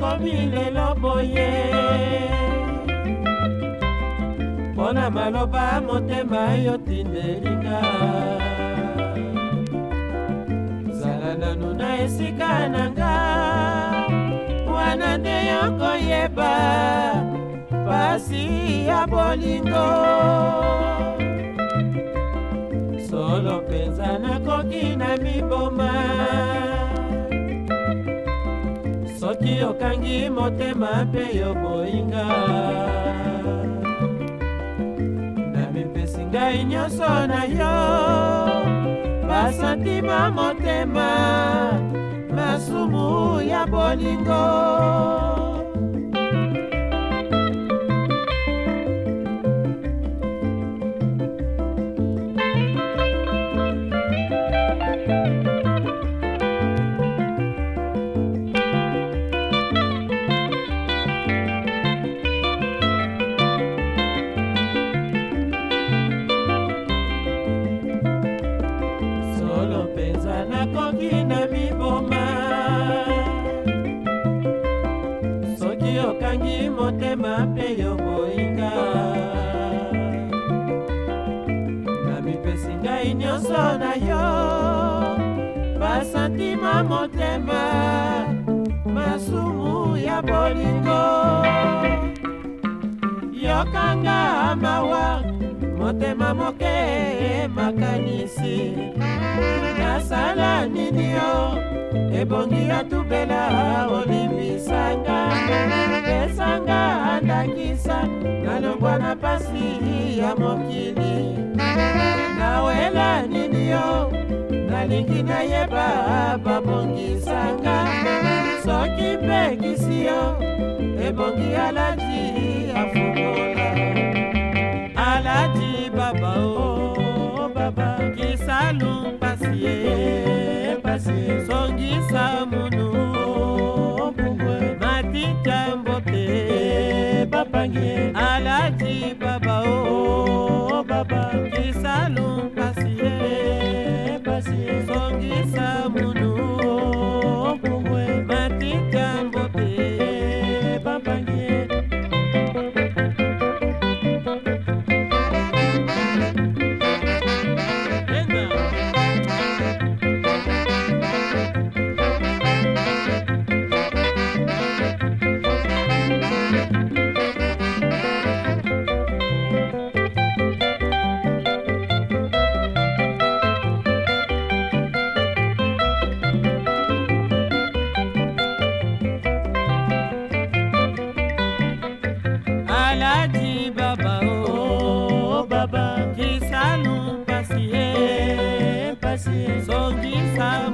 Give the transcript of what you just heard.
nakomi lelo boye mpo na maloba motema yo tindelinga zala nanu na esika na nga wana nde yokoyeba pasi ya bolingo soki okangi motema mpe yokoyinga na mipesi ngai nyonso na yo basantima motema masumu ya bolingo nakoki na miboma soki okangi motema mpe yo boyinga na mipesi ngai nyonso na yo basantima motema masumu ya bolingo yokanga mawa motema moke makanisi ebongi atubela olimbisanga pesanga andakisa nalongwa na pasi ya mokili nawela nini yo nalingi nayeba babongisanga soki mpekisi yo ebongi alaji afu pange alaji baba o oh, alaji baba o oh, oh, baba kisanu pasi ye pasi so kisanu.